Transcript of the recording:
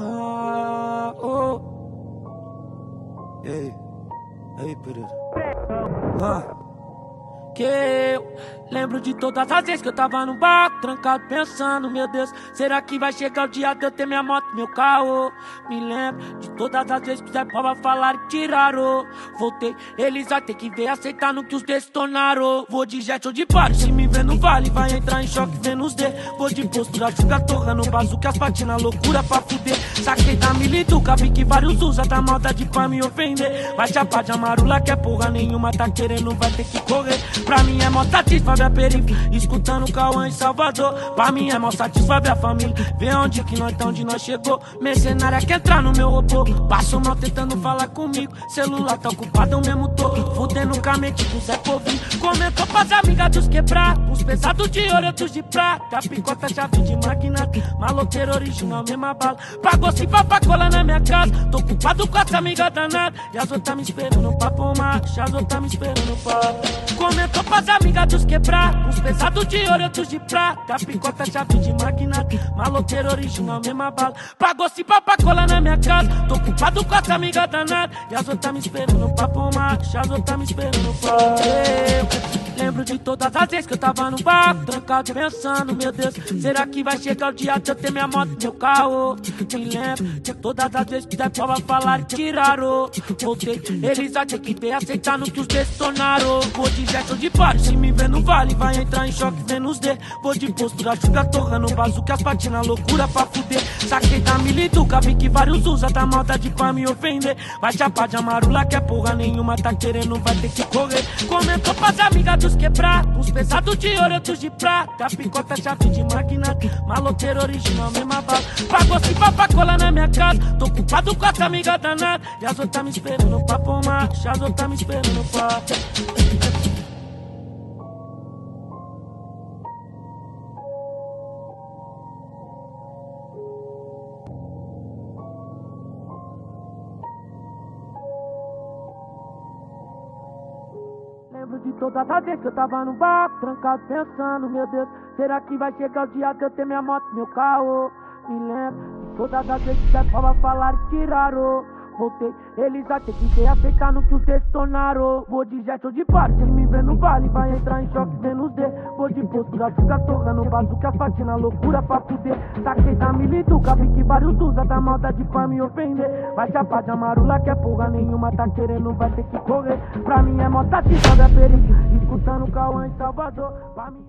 Ah, oh. Hey, hey, put it. Ah. Que eu lembro de todas as vezes que eu tava no bar, trancado pensando, meu Deus, será que vai chegar o dia de eu ter minha moto, meu carro? Me lembro de todas as vezes que Zé Pova falar e tiraram. Voltei, eles vai ter que ver, aceitar no que os destornaram. Vou de jet ou de par, se me vê no vale, vai entrar em choque vendo os D. Vou de postura, chuga torra no bazuca, as patinas, loucura pra fuder. Saquei da milituca, vi que vários usa da maldade pra me ofender. Vai chapar de amarula, que é porra nenhuma, tá querendo, vai ter que correr. Pra mim é mó satisfazer a periferia Escutando Cauã em Salvador Pra mim é mó satisfazer a família. Vê onde que nós tá, onde nós chegou. Mercenária quer entrar no meu robô. Passo mal tentando falar comigo. Celular tá ocupado, eu mesmo tô Fudendo com a mente do Zé Povinho Comentou pras amigas dos quebrar. Uns pesados de ouro, outros de prata. Picota, chave de máquina. Maloqueiro original, mesma bala. Pagou se pra cola na minha casa. Tô ocupado com essa amiga danada E as outras me esperando pra fumar. As outras me esperando pra Comentou Tô pras amigas dos quebrar Uns pesados de ouro, outros de prata Picota, chave de máquina Maloqueiro original, mesma bala Pagou se pra cola na minha casa Tô culpado com essa amiga danada E as outras me esperando pra fumar As outras me esperando pra eu Lembro de todas as vezes que eu tava no bar Trancado pensando, meu Deus Será que vai chegar o dia de eu ter minha moto, meu carro? Me lembro de todas as vezes que da prova falar e tiraram Voltei, eles ter que aceitar no que os destornaram Vou de gesto de pare, se me vê no vale Vai entrar em choque vendo os D Vou de postura, chuga torrando bazuca As patinas, loucura pra fuder. Saquei da milituca, vi que vários usa da maldade pra me ofender. Vai chapar de amarula que é porra nenhuma Tá querendo, vai ter que correr. Comentou pras amigas quebrar Uns pesados de ouro, outros de prata. Picota, chave de máquina Maloqueiro original, mesma bala. Pagou se pra cola na minha casa. Tô culpado com essa amiga danada. E as outras me esperando pra fumar As outras me esperando pra... Lembro de todas as vezes que eu tava no bar, trancado pensando, meu Deus, será que vai chegar o dia de eu ter minha moto, meu carro? Me lembro de todas as vezes que a prova falar e tiraram. Voltei, eles ter que no que os destornaram. Vou de gesto de par, se me vê no vale, vai entrar em choque vendo os D. Vou de postura, chuga torrando bazuca, as patinas, loucura pra fuder. Saquei da milituca, vi que vários usa da maldade pra me ofender. Vai chapar de amarula, que é porra nenhuma, tá querendo, vai ter que correr. Pra mim é mó satisfação da periferia, escutando Cauã em Salvador. Pra mim é